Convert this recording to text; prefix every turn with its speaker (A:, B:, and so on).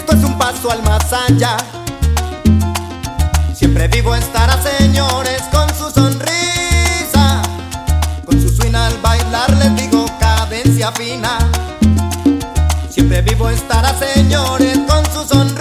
A: Esto es paso al más allá. Siempre vivo estará, señores, con su sonrisa. Con su swing al bailar les digo cadencia fina. Siempre vivo estará, señores, con su sonrisa.